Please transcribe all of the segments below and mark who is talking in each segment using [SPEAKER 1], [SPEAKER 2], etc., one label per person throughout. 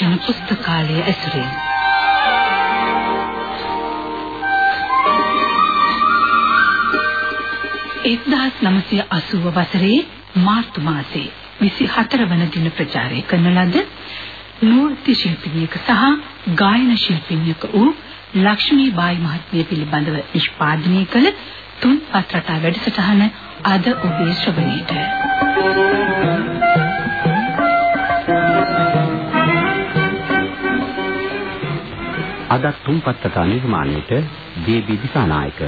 [SPEAKER 1] සංරක්ෂණ පුස්තකාලය ඇසුරින් එක්දහස් නමසය අසුව වසරේ මාර්තු මාසේ විසි හතර වන දින ප්‍රචාරය කරන ලද නෘත්‍ය ශිල්පිනියක සහ ගායන ශිල්පිනියක වූ ලක්ෂ්මී බායි මහත්මිය පිළිබඳව නිෂ්පාදනය කළ තුන් පත් රටා වැඩසටහන අද ඔබේ ශ්‍රවණයට.
[SPEAKER 2] අද තුන්පත් කතා නිර්මාණයට දේවි දිසානායක.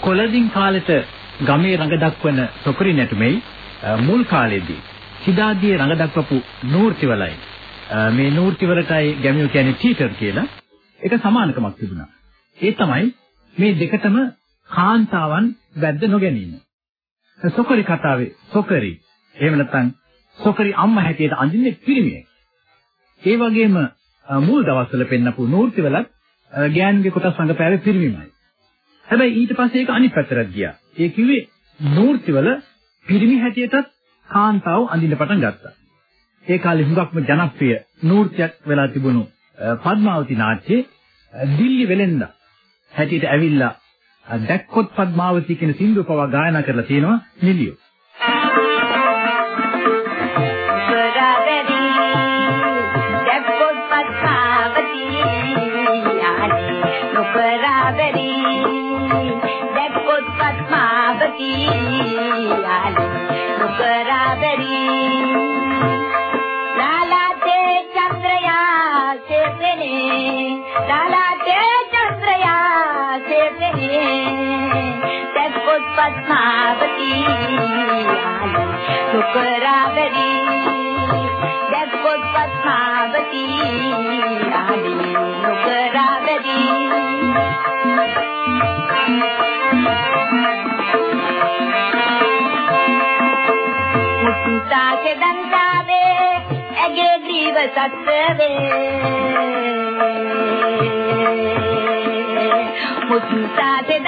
[SPEAKER 3] කොළදින් කාලෙට ගමේ රඟ දක්වන සොකරි නැටුමේ මුල් කාලෙදී සිතාදී රඟ දක්වපු නූර්තිවලයි. මේ නූර්තිවලටයි ගැමියෝ කියන්නේ ටීචර් කියලා. එක සමානකමක් තිබුණා. ඒ තමයි මේ දෙකටම කාන්තාවන් වැද්ද නොගැනීම. සොකරි කතාවේ සොකරි එහෙම නැත්නම් සොකරි අම්මා හැටියට අඳින්නේ පිරිමියෙක්. ඒ වගේම මුල් දවස්වල පෙන්නපු නූර්තිවලත් ගෑනුගේ කොටස් රඟපෑවේ පිරිමිමයි. හැබැයි ඊට පස්සේ ඒක අනිත් පැත්තට ගියා. ඒ කිව්වේ නූර්තිවල පිරිමි හැටියටත් කාන්තාව අඳින්න පටන් ගත්තා. ඒ කාලේ හුඟක්ම ජනප්‍රිය නූර්තියක් වෙලා තිබුණු පద్මාවති නාට්‍යයේ දිල්ලි වෙලෙන්ද හැටියට ඇවිල්ලා දැක්කොත් පద్මාවති කියන සින්දුව පවා ගායනා කරලා තියෙනවා නිලියෝ.
[SPEAKER 4] සුකරාවරි දැක්කොත් පద్මාවති ආදී සුකරාවරි මුත්තාගේ දන්තාවේ ඇගේ ග්‍රීව සත්වේ මුත්තාගේ දන්තාවේ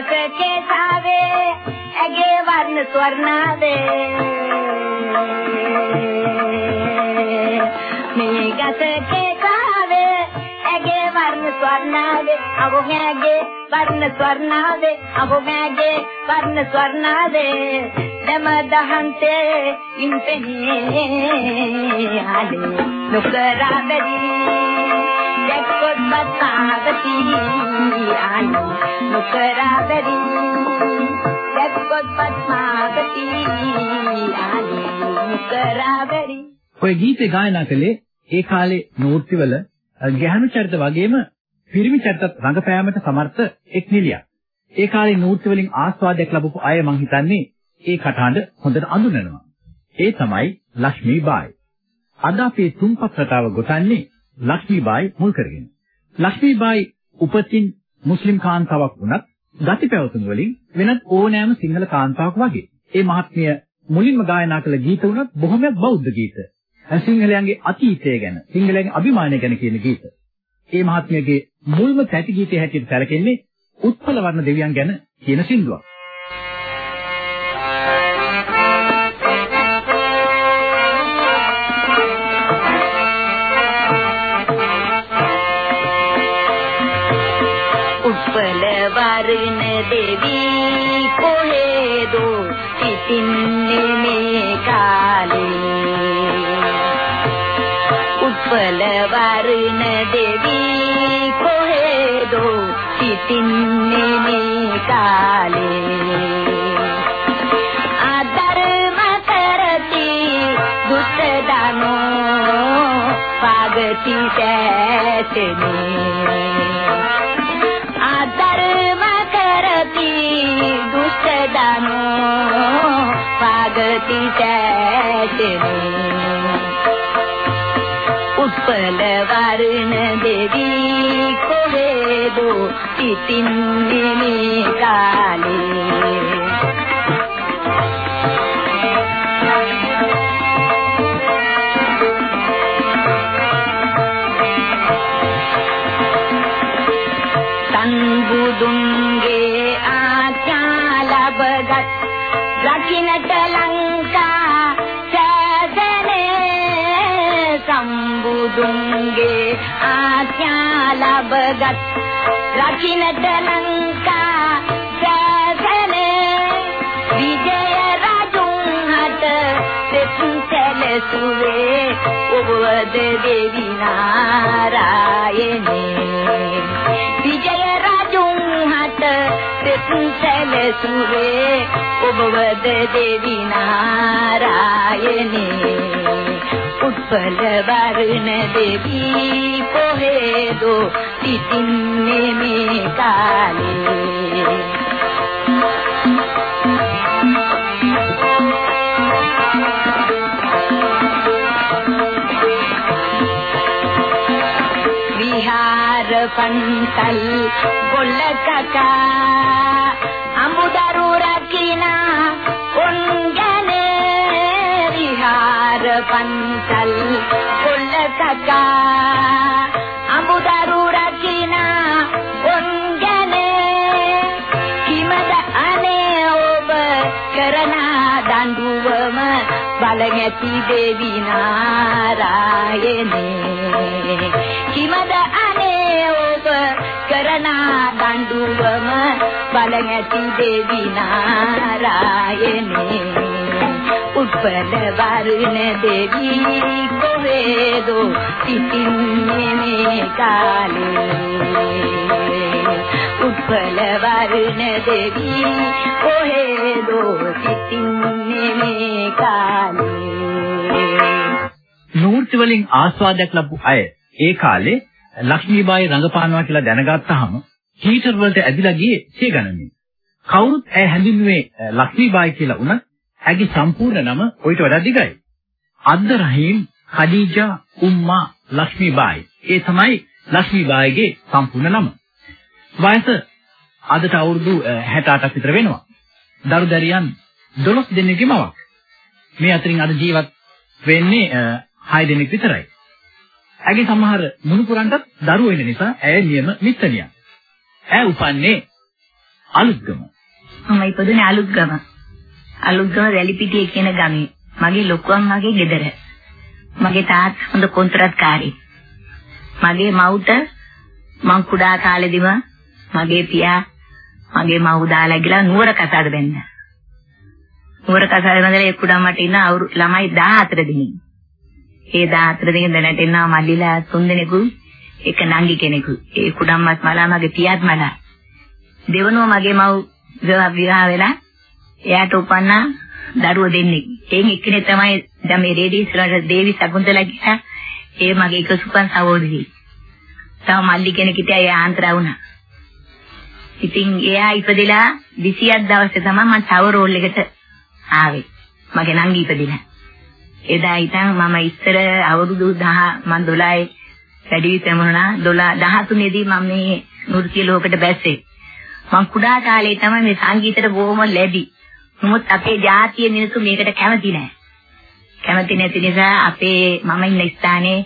[SPEAKER 4] ගසකේ සාවේ ඇගේ වර්ණ ස්වර්ණාවේ. මේ ගසකේ සාවේ ඇගේ වර්ණ ස්වර්ණාවේ අවෝගේ වර්ණ ස්වර්ණාවේ අවෝගේ වර්ණ ස්වර්ණාවේ. දම දහන්තේ ඉන්පෙනේ ආලේ නොකරා බැරි. දැක්කොත් බතාවති ආනි නොකරා බැරි දැක්කොත් බතාවති ආනි නොකරා බැරි
[SPEAKER 3] ඔය ගීතේ ගායනා කළේ ඒ කාලේ නෘත්‍යවල ගැහණු චරිත වගේම පිරිමි චරිතත් රඟපෑමට සමර්ථ එක් නිලියක්. ඒ කාලේ නෘත්‍ය වලින් ආස්වාදයක් ලැබපු අය මං හිතන්නේ ඒ කටහඬ හොඳට අඳුනනවා. ඒ තමයි ලක්ෂ්මී බායි. අද අපේ තුන්පත් රටාව ගොතන්නේ ලක්ෂ්මීබායි මුල් කරගෙන. ලක්ෂ්මීබායි උපතින් මුස්ලිම් කාන්තාවක් වුණත් ගති පැවතුම් වලින් වෙනත් ඕනෑම සිංහල කාන්තාවක් වගේ. ඒ මහත්මිය මුලින්ම ගායනා කළ ගීත වුණත් බොහොමයක් බෞද්ධ ගීත. සිංහලයන්ගේ අතීතය ගැන, සිංහලයන්ගේ අභිමානය ගැන කියන ගීත. ඒ මහත්මියගේ මුල්ම තැටි ගීතය හැටියට සැලකෙන්නේ උත්පල වර්ණ දෙවියන් ගැන කියන සින්දුවක්.
[SPEAKER 4] වරණ දෙවි කොහෙදෝ සිටින්නේ මේ කාලේ? උත්පල වරණ දෙවි සිටින්නේ මේ කාලේ? ආදරම කරති දුත දනෝ පාගති සැතනේ පාගති සැතනේ උත්පල වර්ණ දෙවි කොහෙදෝ සිටින්නේ මේ කාලේ සංබුදුන්ගේ සම්බුදුන්ගේ ආඥා ලබගත් රකින්නට ලංකා සෑදනේ විජය රජුන් හට සැලසුවේ ඔබවද දෙවි නාරායනේ. විජය රජුන් හට සැලසුවේ ඔබවද දෙවි නාරායනේ. උත්පල වර්ණ දෙවි කොහෙදෝ සිටින්නේ මේ කාලේ? විහාර පන්සල් ගොල්ල පන්සල් ගොල්ල කකා අමුදරු රකිනා උන්ගනේ කිමද අනේ ඔබ කරන දඬුවම බලගැති දෙවි නාරායනේ. කිමද අනේ ඔබ කරන දඬුවම බලගැති දෙවි නාරායනේ. උත්පල වර්ණ දෙවි කොහෙදෝ සිටින්නේ මේ කාලේ උත්පල වර්ණ දෙවි කොහෙදෝ සිටින්නේ මේ කාලේ
[SPEAKER 3] නූර්ති වලින් ආස්වාදයක් ලැබු අය ඒ කාලේ ලක්ෂ්මීබායි රඟපානවා කියලා දැනගත්තාම හීටර් වලට ඇදිලා ගියේ සිය ගණනින්. කවුරුත් ඇය හැඳින්වුවේ ලක්ෂ්මීබායි කියලා වුණත් ඇගේ සම්පූර්ණ නම ඔయిత වඩා දිගයි. අද්ද රහීම් ඛදීජා උම්මා ලක්ෂ්මීබායි. ඒ තමයි ලක්ෂ්මීබායිගේ සම්පූර්ණ නම. වයස අදට අවුරුදු 68ක් විතර වෙනවා. දරු දැරියන් 12 දෙනෙක්ගේ මවක්. මේ අතරින් අද ජීවත් වෙන්නේ 6 දෙනෙක් විතරයි. ඇගේ සමහර මුණුපුරන්ටත් දරුවෝ ඉන්න නිසා ඇය නියම මිත්තණියක්. ඇය උපන්නේ අලුත්ගම.
[SPEAKER 5] මම ඉපදුනේ අලුත්ගම. අලුත්ගම වැලිපිටියේ කියන ගමේ. මගේ ලොකු අම්මාගේ ගෙදර. මගේ තාත්තා හොඳ කොන්ත්‍රාත්කාරී. මගේ මව්ට මං කුඩා කාලෙදිම මගේ පියා මගේ මව් දාලා ගිලා නුවර කසාද බැන්න. නුවර කසාද බැඳලා ඒ කුඩම්මට ඉන්න අවුරු ළමයි 14 දෙනෙක්. ඒ 14 දෙනෙක් දැනට ඉන්නවා මල්ලිලා තුන් දෙනෙකු එක නංගි කෙනෙකු. ඒ කුඩම්මත් මලා මගේ පියාත් මලා. දෙවනුව මගේ මව් විවාහ වෙලා එයාට උපන්නා දරුවෝ දෙන්නෙක්. එයින් එක්කෙනෙක් තමයි දැන් මේ රේඩියෝ ඉස්සරහට දේවි සකුන්තලා කියලා. ඒ මගේ එක සුපන් සහෝදරිය. තව මල්ලි කෙනෙක් හිටියා ඒ ආන්තරා වුණා. ඉතින් එයා ඉපදෙලා 20ක් දවසේ තමයි මම තව රෝල් එකට ආවේ. මගේ නංගි ඉපදිලා. එදා ඉතින් මම ඉස්සර අවුරුදු 10 මම 12 වැඩි විතමුණා 12 13 දී මම මේ නෘත්‍ය ලෝකෙට බැස්සේ. මම කුඩා කාලේ තමයි මේ සංගීතයට බොහොම ලැබි. නමුත් අපේ ජාතිය මිනිස්සු මේකට කැමති නැහැ. කැමති නැති නිසා අපේ මම ඉන්න ස්ථානයේ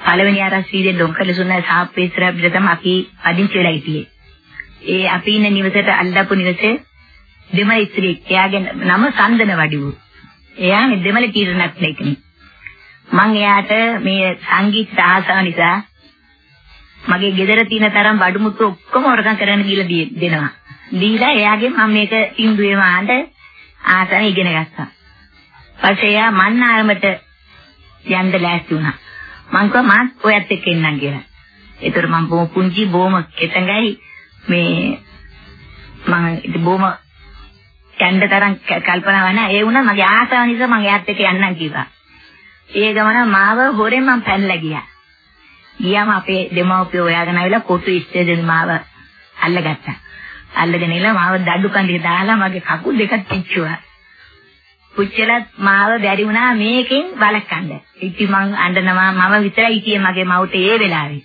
[SPEAKER 5] පළවෙනි ආරස්විදේ ඩොංකලසුන්න සාප්පේස්තර අපිට තමයි අපි අදින්චි වෙලා හිටියේ. ඒ අපි ඉන්න නිවසේට අල්ලපු නිවසේ දෙමළ ඉස්ත්‍රියෙක්. එයාගේ නම සන්දන වඩිවු. එයා මේ දෙමළ කීර්ණක් නෙකනේ. මං එයාට මේ සංගීත ආසාව නිසා මගේ ගෙදර තියෙන තරම් බඩුමුට්ටු ඔක්කොම වරකම් කරන්න කියලා දෙනවා. දීලා එයාගෙන් මම මේක ඉන්දුවේ මාන්න ආසන ඉගෙන ගත්තා. පස්සේ එයා මන්නාරමට යන්න ලෑස්ති වුණා. මං කිව්වා මාත් ඔයත් එක්ක එන්නම් කියලා. ඒතර මම බොහොම පුංචි බොහොම කෙතඟයි
[SPEAKER 4] මේ මම ඉතින් බොහොම කැන්ඩ තරම් කල්පනා වුණා. ඒ වුණා මගේ ආසාව නිසා මම එයාත් එක්ක යන්නම් කිව්වා. ඒ ගමන මාව හොරෙන් මම පැනලා ගියා. ගියාම අපේ දෙමව්පියෝ හොයාගෙන ආවිලා කොටු ඉස්තේදෙන් මාව අල්ලගත්තා. අල්ලගෙන ඉල මාව දඩු කන්දේ දාලා මගේ කකුල් දෙකක් පිච්චුවා. පුච්චලත් මාව බැරි වුණා මේකෙන් බලකන්න. ඉතින් මං අඬනවා මම විතරයි හිටියේ මගේ මවුට ඒ වෙලාවේ.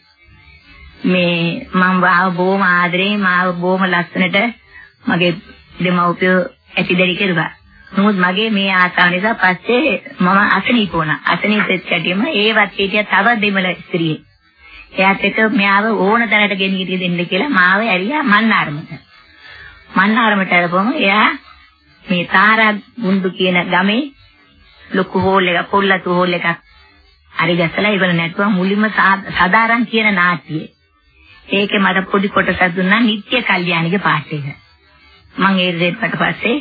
[SPEAKER 4] මේ මම වාව බොහොම ආදරේ මාව බොහොම ලස්සනට මගේ දෙමව්පියෝ ඇතිදරි කෙරුවා. නමුත් මගේ මේ ආසාව නිසා පස්සේ මම අසනීප වුණා. අසනීපෙත් කැටියම ඒවත් හිටිය තව දෙමළ ස්ත්‍රියෙක්. එයාත් එක්ක මෙයාව ඕන තැනට ගෙනිහිටිය දෙන්න කියලා මාව ඇරියා මන්නාරමට. මන්නාරමට ආවම එයා මේ තාරා ගුඬු කියන ගමේ ලොකු හෝල් එක පොල්ලතු හෝල් එකක් හරි ගැසලා ඉවර නැතුව මුලින්ම සදාරන් කියන නාට්‍යය. ඒකේ මට පොඩි කොටසක් දුන්නා නිත්‍ය කල්යාණිගේ පාට එක. මම ඒ දෙන්නට පස්සේ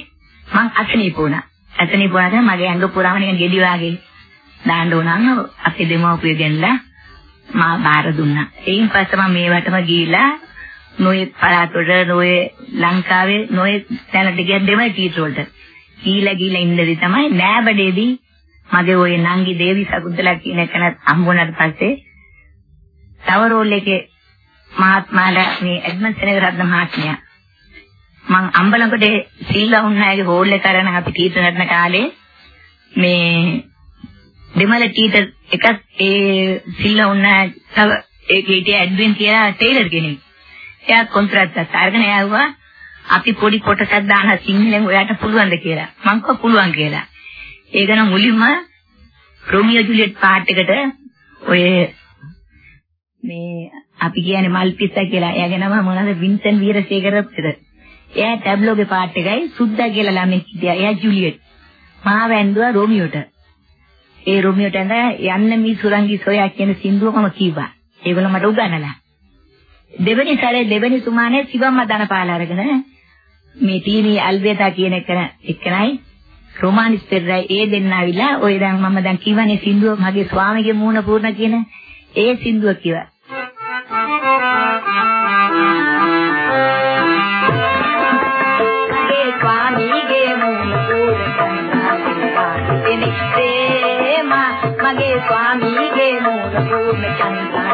[SPEAKER 4] මං අසනීප වුණා. අසනීප වුණාම මගේ ඇඟ පුරාම නිකන් ගෙඩි වගේ දාන්න උනන් අපේ දෙමව්පිය ගෙනලා මා බාර දුන්නා. එයින් පස්සේ මම මේවටම ගිහිලා නොයේ පළාතවල නොයේ ලංකාවේ නොයේ තැනට ගිය දෙමළ ටීචර් වලට. ගිහිලා ගිහිලා ඉඳලි තමයි නෑබඩේදී මගේ ওই නංගි දේවි සකුන්තලා කියන කෙනත් හම්බුණාට පස්සේ තව රෝල් එකේ මහත්මාලා මේ එඩ්මන් සෙනගරත්න මහත්මයා මං අම්බලන්කොට සීලා උන්නාගේ හෝල් එක කරන අපි ටීචර් නටන කාලේ මේ දෙමළ ටීචර් එකක් ඒ සිල්ලා උන්නා තව ඒක හිටිය ඇඩ්වින් කියලා ටේලර් කෙනෙක්. එයා කොන්ත්‍රාත්යක් අරගෙන ආවා අපි පොඩි කොටසක් දාන සිංහලෙන් ඔයාට පුළුවන්ද කියලා. මං කිව්වා පුළුවන් කියලා. ඒක නම් මුලින්ම රොමියෝ ජුලියට් පාට් එකට ඔය මේ අපි කියන්නේ මල්පිස්සා කියලා. එයාගේ නම මොනවද වින්සන් වීරසේකරද? එයා ටැබ්ලෝගේ පාට් එකයි සුද්දා කියලා ළමෙක් හිටියා. එයා ජුලියට්. මාව ඇඳුවා රොමියෝට. ඒ රොමියෝට ඇඳ යන්න මී සුරංගි සොයා කියන සින්දුව මම කිව්වා. ඒගොල්ලෝ මට උගන්වලා. දෙවෙනි සැරේ දෙවෙනි සුමානේ සිවම්ම දනපාල අරගෙන මේ තීනී අල්බේදා කියන එක එක්කනයි රොමානිස් පෙරරයි ඒ දෙන්න ආවිලා ඔය දැන් මම දැන් කියවනේ සින්දුව මගේ ස්වාමිගේ මූණ පූර්ණ කියන ඒ සින්දුව කිව්වා.
[SPEAKER 6] මගේ ස්වාමීගේ මූල පූර්ණ චන්දාගෙන වාදිතින්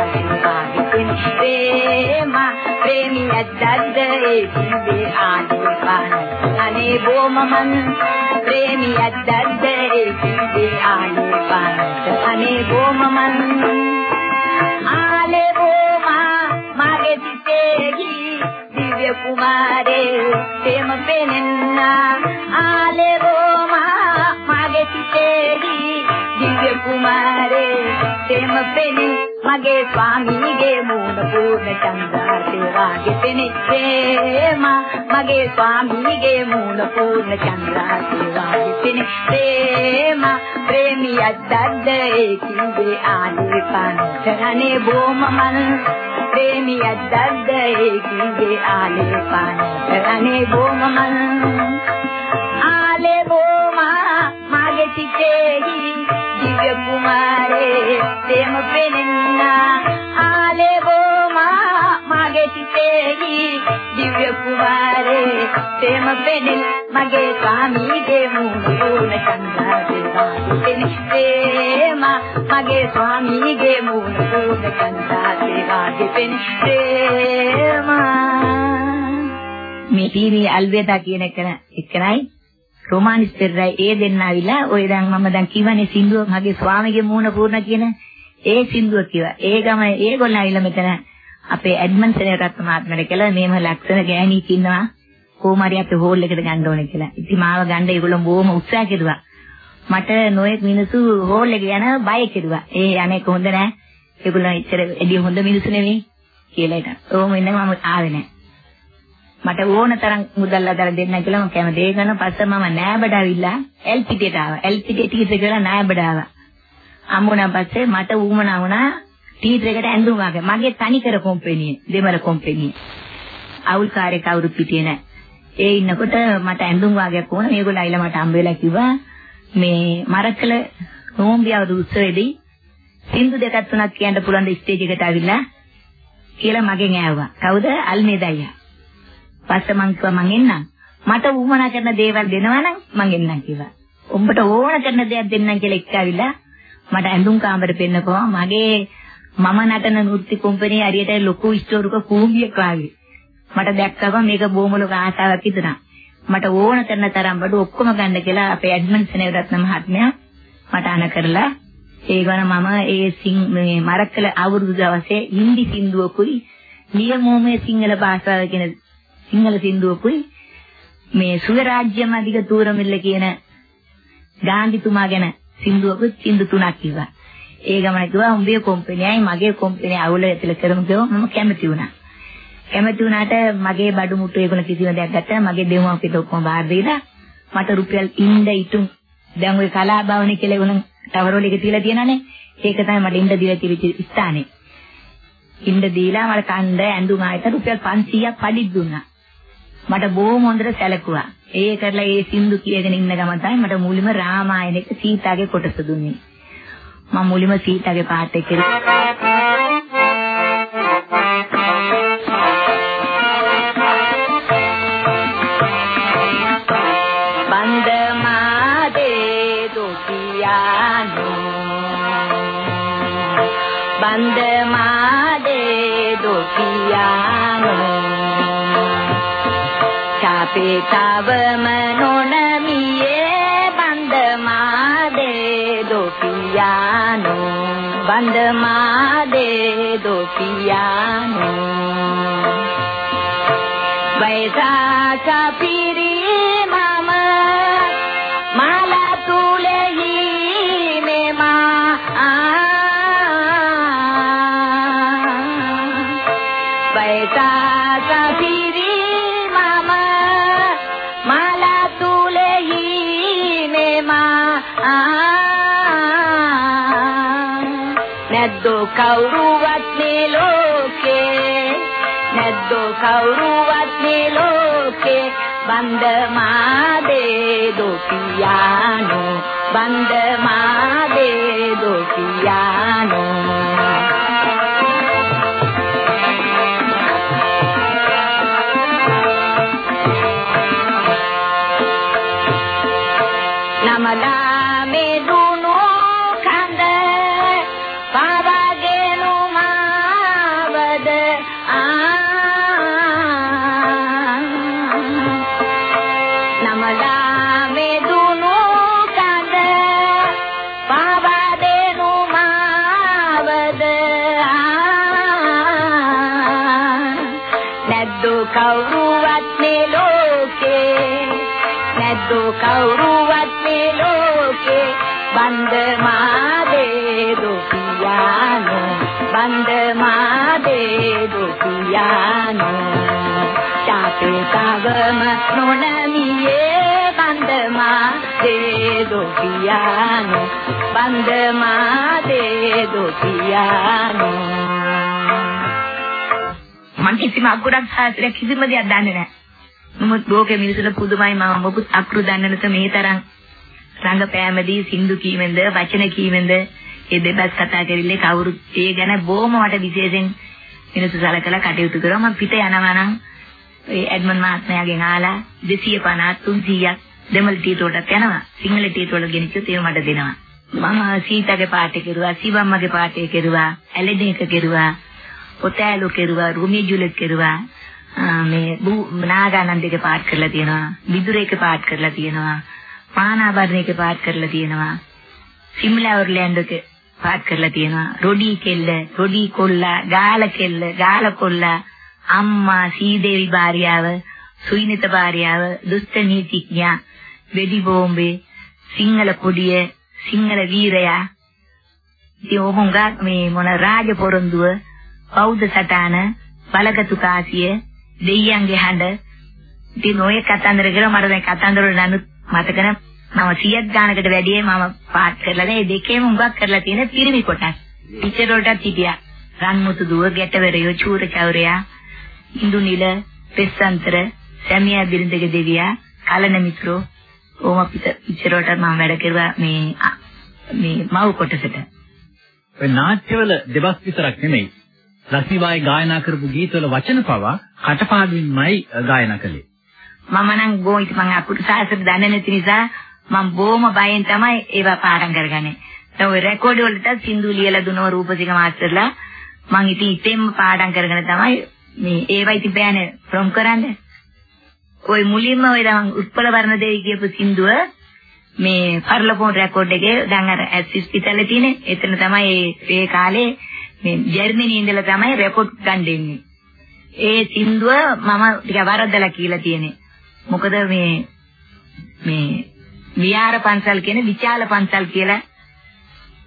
[SPEAKER 6] ප්‍රේම ප්‍රේමියක් දද්ද ඒ කිව්වේ ආදී පාන අනේ බොමමන් ප්‍රේමියක් දද්ද ඒ කිව්වේ ආදී පාන අනේ බොමමන් ආලේ බොමා මගේ සිතේහි දිව්‍ය කුමාරේ ප්‍රේම පෙනෙන්න. ආලේ බොමා මගේ සිතේහි දිව්‍ය කුමාරේ තෙම පෙනි මගේ ස්වාමීගේ මූණ පූර්ණ චන්දා සේවාගේ පෙනි ප්‍රේම මගේ ස්වාමීගේ මූණ පූර්ණ චන්දා සේවාගේ පෙනි ප්‍රේම ප්‍රේමියක් දද්ද ඒ කිව්වේ ආනේ පානතරනේ බොමමන් ප්‍රේමියක් දද්ද ඒ කිව්වේ ආනේ පානතරනේ බොමමන් ආලේ බොමා මගේ සිතේහි දිව්‍ය කුමාරේ තෙම පෙනෙන්න. ආලේ බොමා මගේ සිතේහි දිව්‍ය කුමාරේ තෙම පෙනෙන්න මගේ ස්වාමීගේ මූණ පූර්ණ චන්දා දේවා පෙනෙන්න ප්‍රේම මගේ ස්වාමීගේ මූණ පූර්ණ චන්දා දේවා පෙනෙන්න ප්‍රේම
[SPEAKER 4] මේ තීරී අල්වේදා කියන එක එකනයි රොමානිස් පෙරරයි. ඒ දෙන්න ආවිලා ඔය දැන් මම දැන් කියවනේ සින්දුව මගේ ස්වාමිගේ මූණ පූර්ණ කියන ඒ සින්දුව කිව්වා. ඒ ගම ඒගොල්ලෝ ආවිලා මෙතන අපේ ඇඩ්මන් සෙනරත්න මහත්මයාට කියලා මේම ලක්ෂණ ගෑණියෙක් ඉන්නවා. කොහොම හරි අපේ හෝල් එකට ගන්න ඕනේ කියලා. ඉතින් මාව ගන්න ඒගොල්ලෝ බොහොම උත්සාහ කෙරුවා. මට නොයෙක් මිනිස්සු හෝල් එක යන බය කෙරුවා. ඒ අනේක හොඳ නෑ. ඒගොල්ලෝ ඉච්චර එළිය හොඳ මිනිස්සු නෙවෙයි කියලා ඉතින්. ඕම ඉන්න මම ආවේ නෑ. මට ඕන තරම් මුදල් අදලා දෙන්න කියලා මම කැමති. ඒ ගන්න පස්සේ මම නෑබඩ ආවිල්ලා එල්පිටියට ආවා. එල්පිටිය ටීචර් කියලා නෑබඩ ආවා. හම්බුණා පස්සේ මට ඌමනා වුණා ටීචර් එකට ඇඳුම් වගේ. මගේ තනිකර කොම්පැනි දෙමළ කොම්පැනි. අවුල් කාර්ය කවුරු පිටියේ නෑ. ඒ ඉන්නකොට මට ඇඳුම් වගේක් ඕන. මේගොල්ලෝ ආයිලා මට හම්බ වෙලා කිව්වා මේ මරකල නෝම්බියවද උත්සවයේදී සින්දු දෙකක් තුනක් කියන්න පුළුවන් ද ස්ටේජ් එකට ආවිල්ලා කියලා මගෙන් ඇහුවා. කවුද? අල්මේද අයියා. පස්සේ මං කිව්වා මං එන්නම්. මට උවමනා කරන දේවල් දෙනවනම් මං එන්නම් කිව්වා. උඹට ඕන කරන දේක් දෙන්නම් කියලා එක්කවිලා මට ඇඳුම් කාමර පෙන්නකෝ මගේ මම නටන නෘත්‍ය කොම්පැනි හරියට ලොකු ස්ටෝරුක කූඹියක් වගේ. මට දැක්කම මේක බොහොම ලොකු ආසාවක් හිතුණා. මට ඕන කරන තරම් බඩු ඔක්කොම ගන්න කියලා අපේ ඇඩ්මිනිස්ට්‍රේටර් රත්න මහත්මයා මට අන කරලා ඒ ගණ මම ඒ සිං මේ මරක්කල අවුරුදු දවසේ හින්දි සින්දුවකුයි නියමෝමයේ සිංහල භාෂාව කියන සිංහල සින්දුවකුයි මේ සුවරාජ්‍යම අධික තූරමිල්ල කියන ගාන්ධිතුමා ගැන සින්දුවකුත් සින්දු තුනක් කිව්වා. ඒ ගමන කිව්වා උඹේ කොම්පැනියයි මගේ කොම්පැනි අවුල ඇතුළ කරමු කියලා මම කැමති වුණා. කැමති වුණාට මගේ බඩු මුට්ටු ඒගොල්ලෝ කිසිම දෙයක් ගත්තා මගේ දෙමු අපිට ඔක්කොම බාර දීලා මට රුපියල් ඉන්න ඉතුම් දැන් ওই කලා භවනේ කියලා ඒගොල්ලෝ ටවර් වල එක තියලා තියෙනනේ. ඒක තමයි මට ඉන්න දීලා තිබිච්ච ස්ථානේ. ඉන්න දීලා මට කණ්ඩ ඇඳුම් ආයත රුපියල් 500ක් පඩි දුන්නා. මට බොහොම හොඳට සැලකුවා. ඒ කරලා ඒ සින්දු කියගෙන ඉන්න ගම තමයි මට මුලින්ම රාමායනෙක සීතාගේ කොටස දුන්නේ. මම මුලින්ම සීතාගේ පාට එක අපේ තවම බන්දමා දේ දොපියානෝ banda චාපේ කවම නොනමියේ බන්ද මාදේ දුකියානෝ බන්ද මාදේ දුකියානෝ මම කිසිම අකුරක් සාහිත්‍ය කිසිම දෙයක් දන්නේ නැහැ. නමුත් ලෝකෙ මිනිසුන්ට පුදුමයි මම මොකුත් අකුරු දන්නේ නැත මේ තරම්. රංගපෑමදී සින්දු කීමෙන්ද වචන කීමෙන්ද ඒ දෙබස් කතා කරille කවුරු ඒ ගැන බොහොම මට විශේෂයෙන් මිනිස්සු සලකලා කටයුතු කරා මම පිට යනවා නම් ඒ එඩ්මන් මහත්මයාගෙන් ආලා 250 300ක් දෙමළ ටීටෝටත් යනවා. සිංහල ටීටෝල ගෙනිච්චොත් ඒක මට දෙනවා. මම සීතාගේ පාටේ කෙරුවා සිවම්මගේ පාටේ කෙරුවා ඇලෙදේක කෙරුවා ඔතෑලු කෙරුවා රුමි ජුලෙක් කෙරුවා. මේ නාගානන්දගේ පාත් කරලා තියෙනවා විදුරේක පාත් කරලා තියෙනවා පානාභරණේක පාත් කරලා තියෙනවා සිම්ලා ඔර්ලෑන්ඩෝක පාත් කරලා තියෙනවා රොඩි කෙල්ල රොඩි කොල්ලා ගාල කෙල්ල ගාල කොල්ලා අම්මා සීදේවි භාර්යාව සුයිනිත භාර්යාව දුෂ්ට නීතිඥයා වෙඩි බෝම්බේ සිංහල කොඩිය සිංහල වීරයා. ඉතින් ඔහොංගා මේ මොන රාජ පොරොන්දුව බෞද්ධ සටහන බලගතු කාසිය දෙයියන්ගේ හඬ. ඉතින් ඔය කතන්දර කියලා මට දැන් කතන්දර නනුත් මතක නැහැ මම 100ක් ගානකට වැඩිය මම පාත් කරලා මේ දෙකේම හුඟක් කරලා තියෙන පිරිමි කොටස්. ටීචර් වලටත් හිටියා. රන්මුතු දුව ගැටවරයෝ චූර චෞරයා ඉන්දු නිල පෙස්සන්තර සැමියා බිරිඳගේ දෙවියා කලන මිත්‍රෝ ඕම පිට ටීචර් වලට මම වැඩ කරුවා මේ මේ මව් කොටසට
[SPEAKER 3] ඔය නාට්‍යවල දෙබස් විතරක් නෙමෙයි ලක්ෂ්මීබායි ගායනා කරපු ගීතවල වචන පවා කටපාඩමින්මයි ගායනා කළේ.
[SPEAKER 7] මම නම් බොහොම මම අපුට සාසර දන්නේ නැති නිසා මම බොහොම බයෙන් තමයි ඒවා පාඩම් කරගන්නේ. දැන් ඔය රෙකෝඩ් වලට සින්දු ලියලා දුනව රූපසිංහ මාස්ටර්ලා මම ඉතින් ඉතින්ම පාඩම් කරගෙන තමයි මේ ඒවා ඉතින් බෑනේ ප්‍රොම් කරන්නේ. ওই මුලින්ම ওই දැන් උත්පල වර්ණ දෙවි කියපු සින්දුව මේ පර්ලෆෝන් රෙකෝඩ් එකේ දැන් අර ඇසිස් පිටලේ තියෙන එතන තමයි ඒ කාලේ මේ ජර්මනි ඉඳලා තමයි රෙකෝඩ් ගන්න දෙන්නේ. ඒ සින්දුව මම ටික වරද්දලා කියලා තියෙන්නේ. මොකද මේ මේ විහාර පන්සල් කියන විචාල පන්සල් කියලා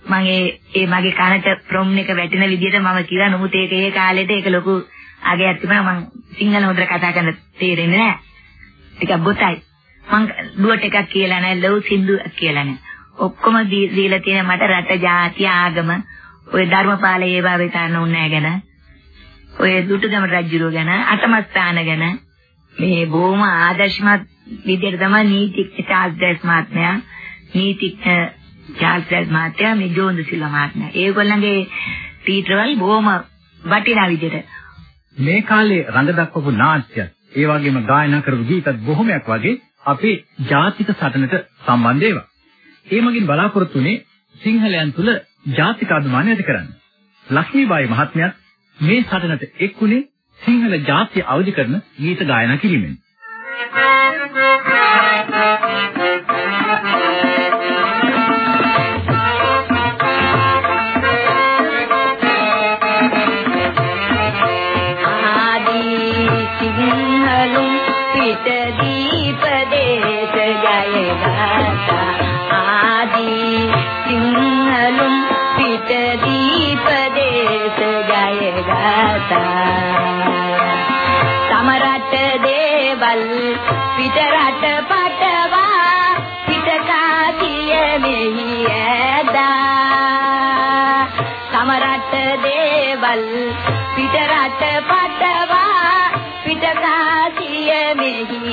[SPEAKER 7] මම ඒ ඒ මගේ කනට ප්‍රොම් එක වැටෙන විදිහට මම කියලා නමුත් ඒක ඒ කාලෙට ඒක ලොකු අගයක් තිබුණා මම සිංහල හොඳට කතා කරන්න තේරෙන්නේ නැහැ. ටිකක් බොතයි. මං දුවට එකක් කියලා නැහැ ලව් සින්දු කියලා නැහැ. ඔක්කොම දීලා තියෙන මට රට ජාතිය ආගම ඔය ධර්මපාල ඒවා වෙතන උන්නේ ගැන ඔය දුටුගම රජුරෝ ගැන අටමස්ථාන ගැන මේ බොහොම ආදර්ශමත් විදිහට තමයි නීතිඥ චාල්ස් මහත්මයා නීතිඥ චාල්ස් මහත්මයා මේ ජෝන්ද සිල්වා මහත්මයා ඒගොල්ලන්ගේ ටීචර්වල් බොහොම වටිනා විදිහට
[SPEAKER 3] මේ කාලේ රඟ දක්වපු නාට්‍ය ඒ වගේම ගායනා කරපු ගීතත් බොහොමයක් වගේ අපේ ජාතික සටනට සම්බන්ධ ඒවා. ඒ මගින් බලාපොරොත්තු වෙන්නේ සිංහලයන් තුල ජාතික අභිමානය ඇති කරන්න. ලක්ෂ්මීබායි මහත්මියත් මේ සටනට එක්ුණේ සිංහල ජාතිය අවදි කරන ගීත ගායනා කිරීමෙන්.
[SPEAKER 4] සමරට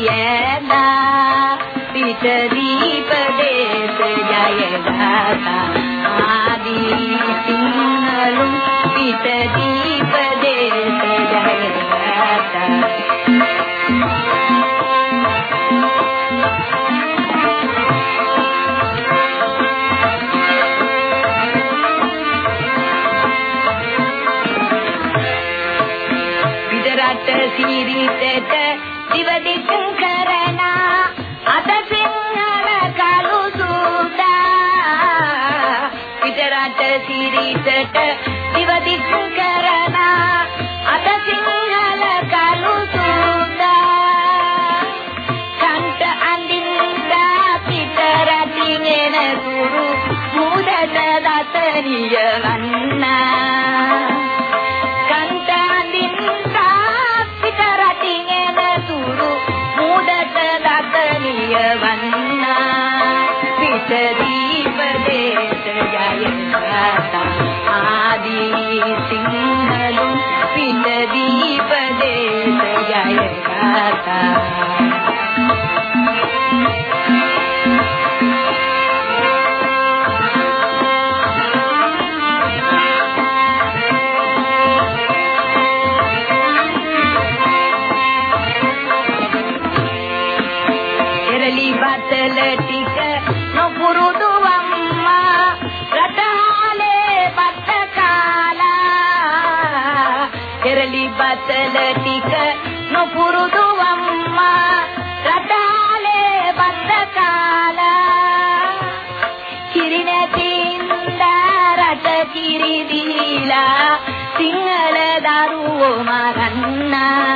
[SPEAKER 4] yeah. ഉത്തരീപദേശ ആദി സിംഹലും പിന്നദീപദേശ ജയ දරුවෝ මරන්නා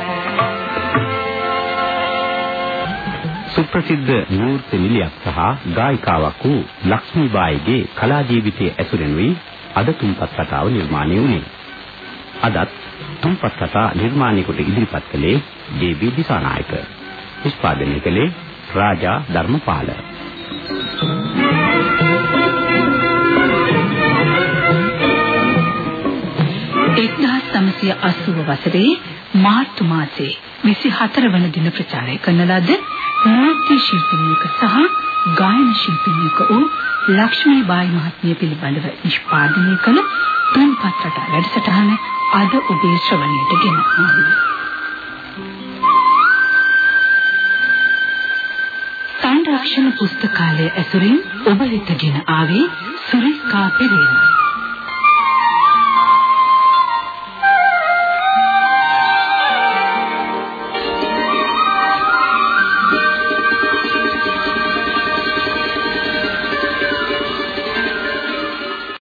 [SPEAKER 2] සුප්‍රසිද්ධ නෘත්‍ය නිලියක් සහ ගායිකාවක් වූ ලක්ෂ්මීබායිගේ කලා ජීවිතයේ ඇසුරෙනුයි අද තුන්පත් කතාව නිර්මාණය වුණේ. අදත් තුන්පත් කතා නිර්මාණය කොට ඉදිරිපත් කළේ ජේ.බී. දිසානායක. නිෂ්පාදනය කළේ රාජා ධර්මපාල.
[SPEAKER 1] එක්දහස් සමසිය අසූව වසරේ මාර්තු මාසයේ 24 වන දින ප්‍රචාරය කරන ලද නෘත්‍ය ශිල්පිනියක සහ ගායන ශිල්පිනියක වූ ලක්ෂ්මී බායි මහත්මිය පිළිබඳව නිෂ්පාදනය කළ තුන්පත් රට වැඩසටහන අද ඔබේ ශ්‍රවණයට ගෙන ආවේ. සංරක්ෂණ පුස්තකාලය ඇසුරින් ඔබ වෙතගෙන ආවේ සුරිකා පෙරේරා